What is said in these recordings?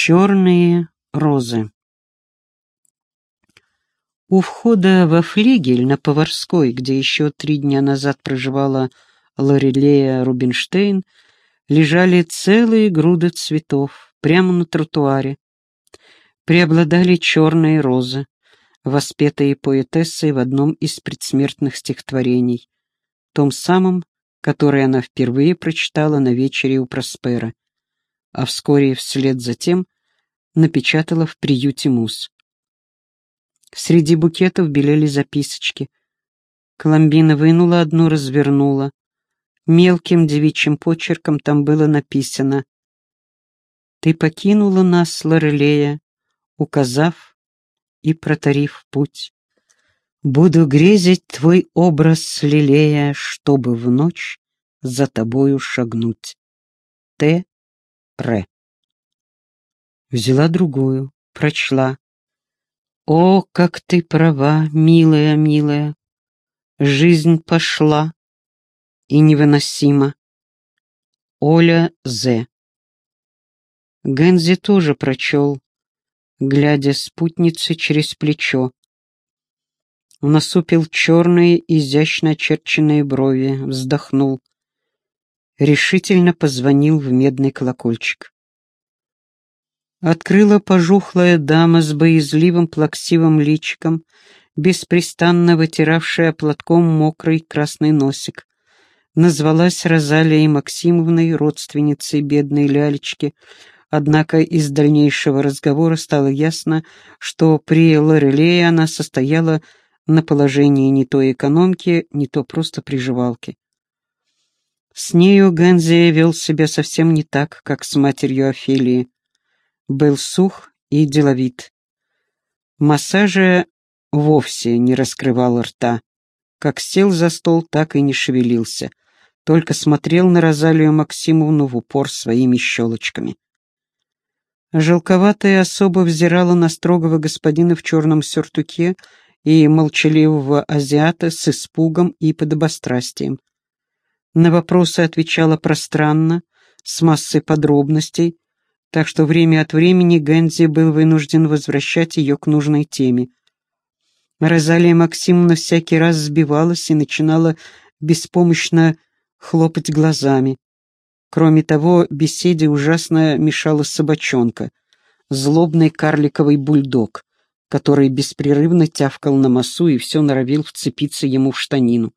Черные розы. У входа во флигель на Поварской, где еще три дня назад проживала Лорелея Рубинштейн, лежали целые груды цветов прямо на тротуаре. Преобладали черные розы, воспетые поэтессой в одном из предсмертных стихотворений, том самом, которое она впервые прочитала на вечере у Проспера а вскоре вслед за тем напечатала в приюте мус. Среди букетов белели записочки. Коломбина вынула одну, развернула. Мелким девичьим почерком там было написано «Ты покинула нас, Лорелея, указав и протарив путь. Буду грезить твой образ, лелея, чтобы в ночь за тобою шагнуть. Т. Р. Взяла другую, прочла. О, как ты права, милая, милая! Жизнь пошла и невыносима. Оля З. Гензи тоже прочел, глядя спутнице через плечо. Насупил черные, изящно очерченные брови, вздохнул решительно позвонил в медный колокольчик. Открыла пожухлая дама с боязливым плаксивым личиком, беспрестанно вытиравшая платком мокрый красный носик. Назвалась Розалией Максимовной, родственницей бедной лялечки, однако из дальнейшего разговора стало ясно, что при Лорелее она состояла на положении не то экономки, не то просто приживалки. С нею Гензи вел себя совсем не так, как с матерью Офелии. Был сух и деловит. Массажа вовсе не раскрывал рта. Как сел за стол, так и не шевелился. Только смотрел на Розалию Максимовну в упор своими щелочками. Желковатая особа взирала на строгого господина в черном сюртуке и молчаливого азиата с испугом и подобострастием. На вопросы отвечала пространно, с массой подробностей, так что время от времени Гэнзи был вынужден возвращать ее к нужной теме. Розалия Максимовна всякий раз сбивалась и начинала беспомощно хлопать глазами. Кроме того, беседе ужасно мешала собачонка, злобный карликовый бульдог, который беспрерывно тявкал на массу и все норовил вцепиться ему в штанину.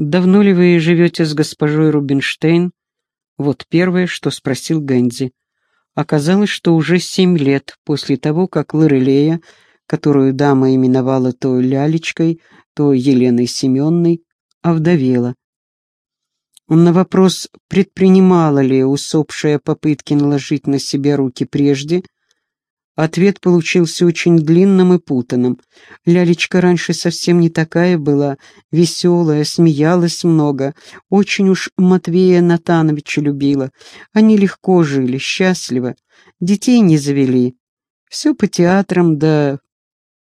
«Давно ли вы живете с госпожой Рубинштейн?» Вот первое, что спросил Гэнди. Оказалось, что уже семь лет после того, как Лорелея, которую дама именовала то Лялечкой, то Еленой Семенной, овдовела. На вопрос, предпринимала ли усопшая попытки наложить на себя руки прежде, Ответ получился очень длинным и путанным. Лялечка раньше совсем не такая была, веселая, смеялась много, очень уж Матвея Натановича любила. Они легко жили, счастливо, детей не завели. Все по театрам да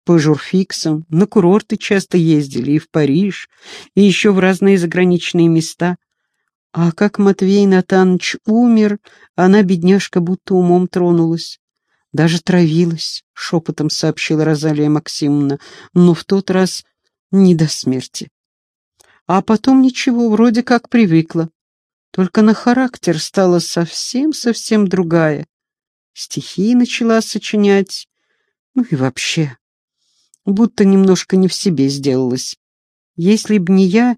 по журфиксам, на курорты часто ездили, и в Париж, и еще в разные заграничные места. А как Матвей Натанович умер, она, бедняжка, будто умом тронулась. Даже травилась, шепотом сообщила Розалия Максимовна, но в тот раз не до смерти. А потом ничего, вроде как привыкла. Только на характер стала совсем-совсем другая. Стихи начала сочинять, ну и вообще, будто немножко не в себе сделалась. Если б не я,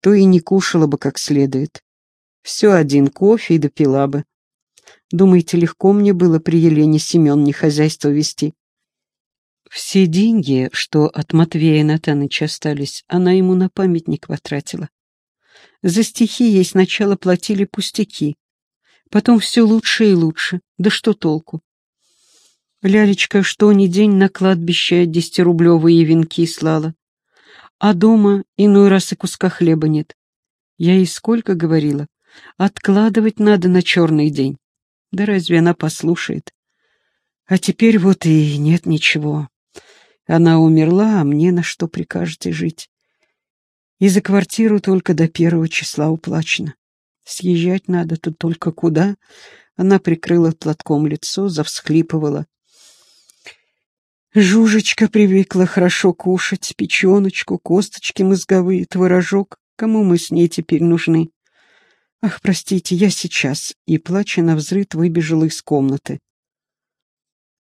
то и не кушала бы как следует. Все один кофе и допила бы. Думаете, легко мне было при Елене Семеновне хозяйство вести? Все деньги, что от Матвея Натаныча остались, она ему на памятник потратила. За стихи ей сначала платили пустяки, потом все лучше и лучше, да что толку? Лялечка что ни день на кладбище десятирублевые венки слала, а дома иной раз и куска хлеба нет. Я ей сколько говорила, откладывать надо на черный день. Да разве она послушает? А теперь вот и нет ничего. Она умерла, а мне на что прикажете жить? И за квартиру только до первого числа уплачено. Съезжать надо тут только куда? Она прикрыла платком лицо, завсхлипывала. Жужечка привыкла хорошо кушать, печеночку, косточки мозговые, творожок. Кому мы с ней теперь нужны? Ах, простите, я сейчас. И, плача на взрыд, выбежала из комнаты.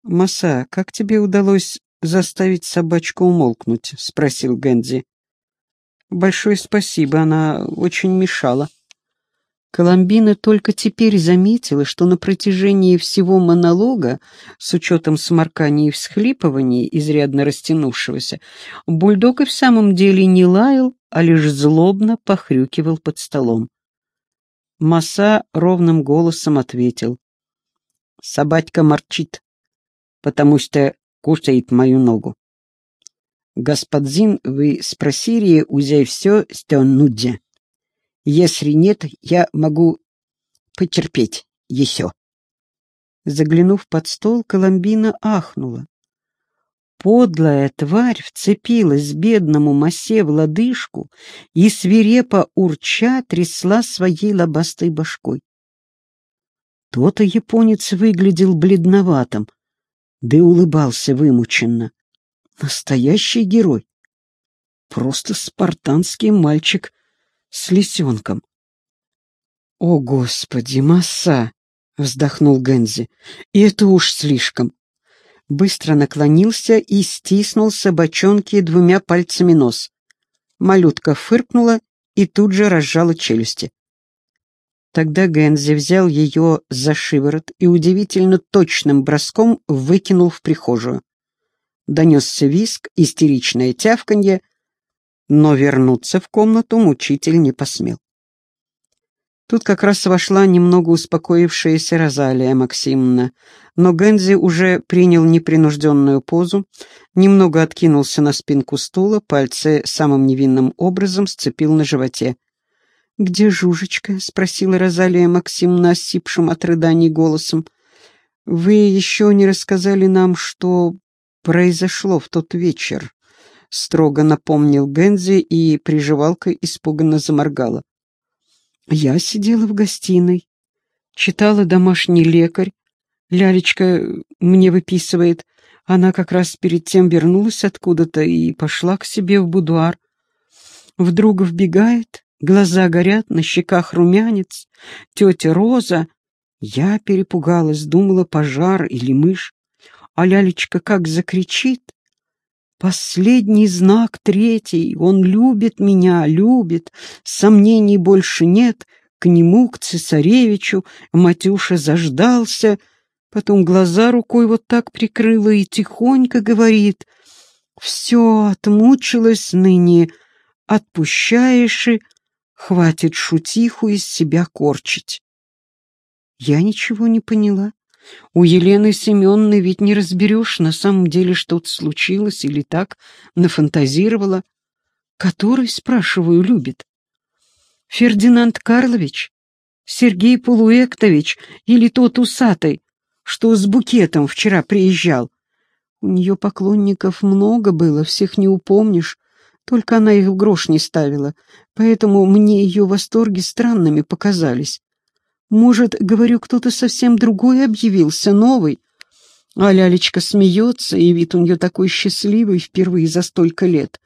«Маса, как тебе удалось заставить собачку умолкнуть?» — спросил Гэнди. «Большое спасибо, она очень мешала». Коломбина только теперь заметила, что на протяжении всего монолога, с учетом сморканий и всхлипываний, изрядно растянувшегося, бульдог и в самом деле не лаял, а лишь злобно похрюкивал под столом. Маса ровным голосом ответил. «Собачка морчит, потому что кушает мою ногу. Господин, вы спросили уже все, что нужно. Если нет, я могу потерпеть еще. Заглянув под стол, Коломбина ахнула. Подлая тварь вцепилась бедному массе в лодыжку и, свирепо урча, трясла своей лобастой башкой. То-то японец выглядел бледноватым, да и улыбался вымученно. Настоящий герой. Просто спартанский мальчик с лисенком. «О, Господи, масса!» — вздохнул Гензи. «И это уж слишком!» Быстро наклонился и стиснул собачонки двумя пальцами нос. Малютка фыркнула и тут же разжала челюсти. Тогда Гензи взял ее за шиворот и удивительно точным броском выкинул в прихожую. Донесся виск, истеричное тявканье — но вернуться в комнату мучитель не посмел. Тут как раз вошла немного успокоившаяся Розалия Максимовна, но Гензи уже принял непринужденную позу, немного откинулся на спинку стула, пальцы самым невинным образом сцепил на животе. «Где Жужечка?» — спросила Розалия Максимовна осипшим от рыданий голосом. «Вы еще не рассказали нам, что произошло в тот вечер» строго напомнил Гензи, и приживалка испуганно заморгала. Я сидела в гостиной, читала «Домашний лекарь». Лялечка мне выписывает. Она как раз перед тем вернулась откуда-то и пошла к себе в будуар. Вдруг вбегает, глаза горят, на щеках румянец. Тетя Роза. Я перепугалась, думала, пожар или мышь. А лялечка как закричит. Последний знак третий, он любит меня, любит, сомнений больше нет, к нему, к цесаревичу, Матюша заждался, потом глаза рукой вот так прикрыла и тихонько говорит, «Все, отмучилась ныне, отпущаешь и хватит шутиху из себя корчить». Я ничего не поняла. У Елены Семеновны ведь не разберешь, на самом деле что-то случилось или так, нафантазировала. Который, спрашиваю, любит? Фердинанд Карлович? Сергей Полуэктович или тот усатый, что с букетом вчера приезжал? У нее поклонников много было, всех не упомнишь, только она их в грош не ставила, поэтому мне ее восторги странными показались. Может, говорю, кто-то совсем другой объявился, новый. А лялечка смеется, и вид у нее такой счастливый впервые за столько лет.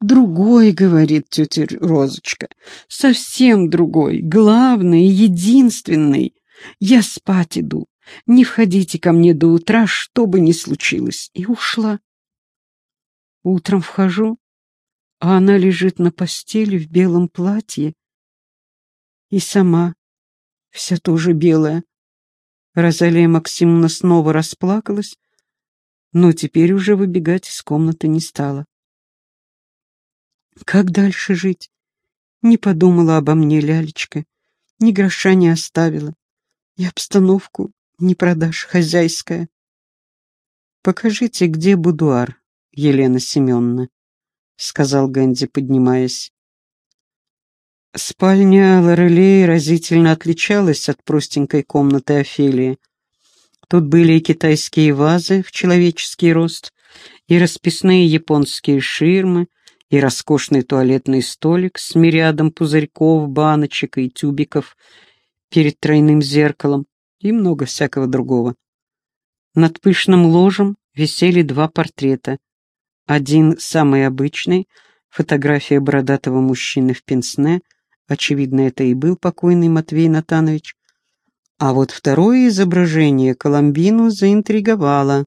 «Другой», — говорит тетя Розочка, — «совсем другой, главный, единственный. Я спать иду, не входите ко мне до утра, что бы ни случилось». И ушла. Утром вхожу, а она лежит на постели в белом платье и сама вся тоже белая. Розалия Максимовна снова расплакалась, но теперь уже выбегать из комнаты не стала. Как дальше жить? Не подумала обо мне лялечка, ни гроша не оставила. И обстановку не продашь, хозяйская. Покажите, где будуар, Елена Семеновна, сказал Гэнди, поднимаясь. Спальня Лорелей разительно отличалась от простенькой комнаты Офелии. Тут были и китайские вазы в человеческий рост, и расписные японские ширмы, и роскошный туалетный столик с мириадом пузырьков, баночек и тюбиков перед тройным зеркалом, и много всякого другого. Над пышным ложем висели два портрета. Один самый обычный, фотография бородатого мужчины в пенсне, очевидно, это и был покойный Матвей Натанович, а вот второе изображение Коломбину заинтриговало.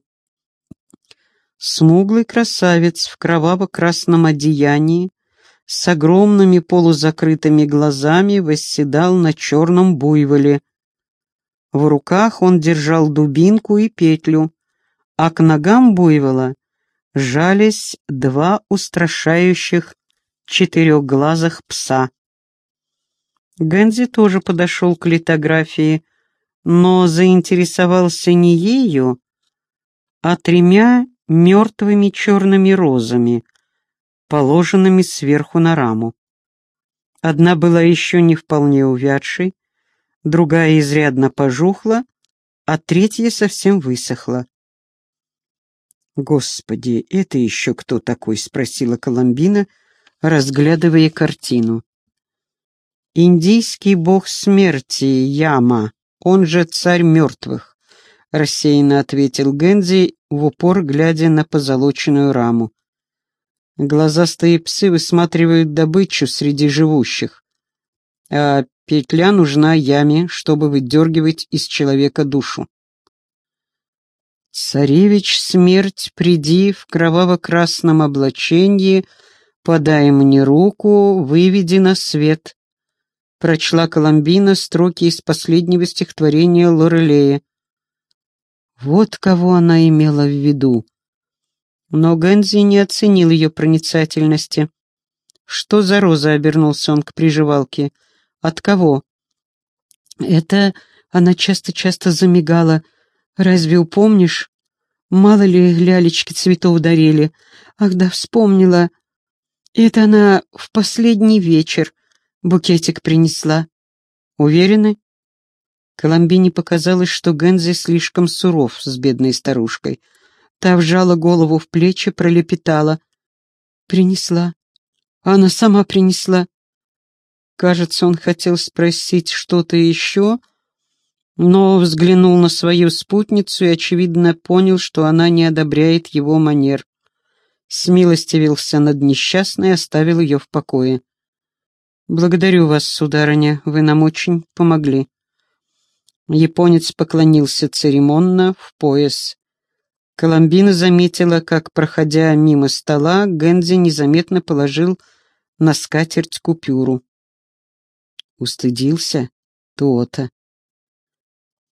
Смуглый красавец в кроваво-красном одеянии с огромными полузакрытыми глазами восседал на черном буйволе. В руках он держал дубинку и петлю, а к ногам буйвола жались два устрашающих четырехглазых пса. Гэнзи тоже подошел к литографии, но заинтересовался не ею, а тремя мертвыми черными розами, положенными сверху на раму. Одна была еще не вполне увядшей, другая изрядно пожухла, а третья совсем высохла. «Господи, это еще кто такой?» — спросила Коломбина, разглядывая картину. «Индийский бог смерти, Яма», он же царь мертвых», — рассеянно ответил Гензи, в упор глядя на позолоченную раму. Глазастые псы высматривают добычу среди живущих, а петля нужна яме, чтобы выдергивать из человека душу. «Царевич, смерть, приди в кроваво-красном облачении, подай мне руку, выведи на свет», прочла Коломбина строки из последнего стихотворения Лорелея. Вот кого она имела в виду. Но Гэнзи не оценил ее проницательности. «Что за роза?» — обернулся он к приживалке. «От кого?» «Это...» — она часто-часто замигала. «Разве упомнишь? Мало ли лялечки цветов дарили. Ах да, вспомнила. Это она в последний вечер. Букетик принесла. Уверены? Коломбине показалось, что Гензи слишком суров с бедной старушкой. Та вжала голову в плечи, пролепетала. Принесла. Она сама принесла. Кажется, он хотел спросить что-то еще, но взглянул на свою спутницу и, очевидно, понял, что она не одобряет его манер. Смилостивился над несчастной и оставил ее в покое. «Благодарю вас, сударыня, вы нам очень помогли». Японец поклонился церемонно, в пояс. Коломбина заметила, как, проходя мимо стола, Гензи незаметно положил на скатерть купюру. Устыдился то-то.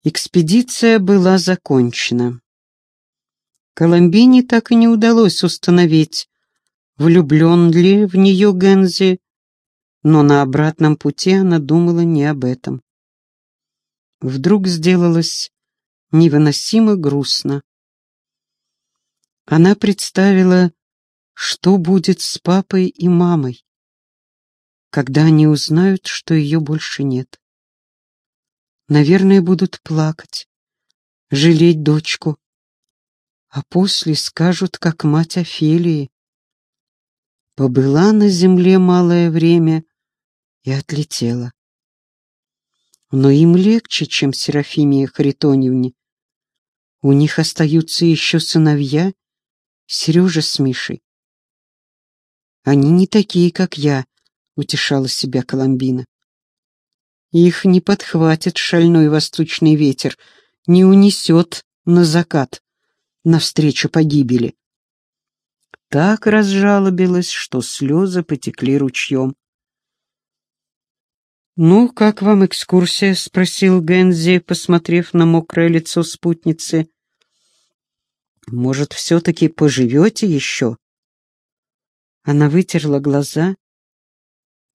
Экспедиция была закончена. Коломбине так и не удалось установить, влюблен ли в нее Гензи но на обратном пути она думала не об этом. Вдруг сделалось невыносимо грустно. Она представила, что будет с папой и мамой, когда они узнают, что ее больше нет. Наверное, будут плакать, жалеть дочку, а после скажут, как мать Офелии. Побыла на земле малое время и отлетела. Но им легче, чем Серафиме Харитоньевне. У них остаются еще сыновья, Сережа с Мишей. Они не такие, как я, утешала себя Коломбина. Их не подхватит шальной восточный ветер, не унесет на закат, навстречу погибели. Так разжалобилась, что слезы потекли ручьем. «Ну, как вам экскурсия?» — спросил Гензи, посмотрев на мокрое лицо спутницы. «Может, все-таки поживете еще?» Она вытерла глаза,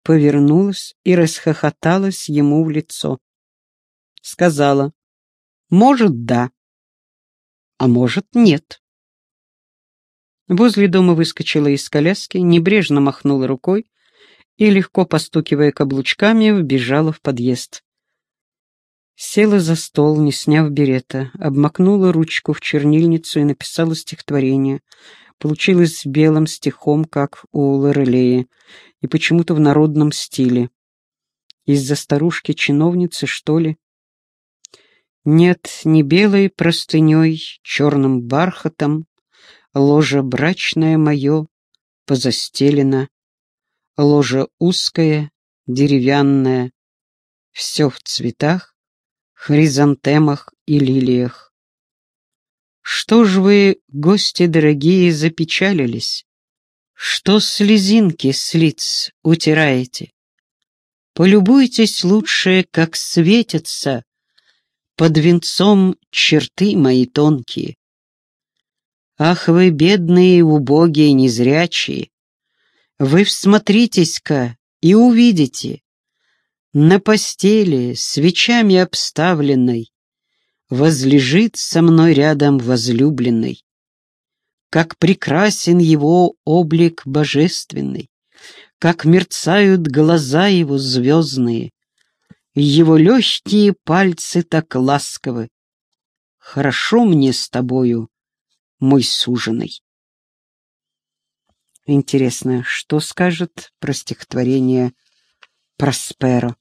повернулась и расхохоталась ему в лицо. Сказала, «Может, да, а может, нет». Возле дома выскочила из коляски, небрежно махнула рукой, и, легко постукивая каблучками, вбежала в подъезд. Села за стол, не сняв берета, обмакнула ручку в чернильницу и написала стихотворение. Получилось белым стихом, как у Лорелея, и почему-то в народном стиле. Из-за старушки-чиновницы, что ли? Нет, не белой простыней, черным бархатом, Ложа брачное мое позастелено, Ложа узкая, деревянная, Все в цветах, хризантемах и лилиях. Что ж вы, гости дорогие, запечалились? Что слезинки с лиц утираете? Полюбуйтесь лучше, как светятся Под венцом черты мои тонкие. Ах вы, бедные, убогие, незрячие, Вы всмотритесь-ка и увидите, На постели, свечами обставленной, Возлежит со мной рядом возлюбленный. Как прекрасен его облик божественный как мерцают глаза его звездные, его легкие пальцы так ласковы. Хорошо мне с тобою, мой суженый. Интересно, что скажет про стихотворение Просперо?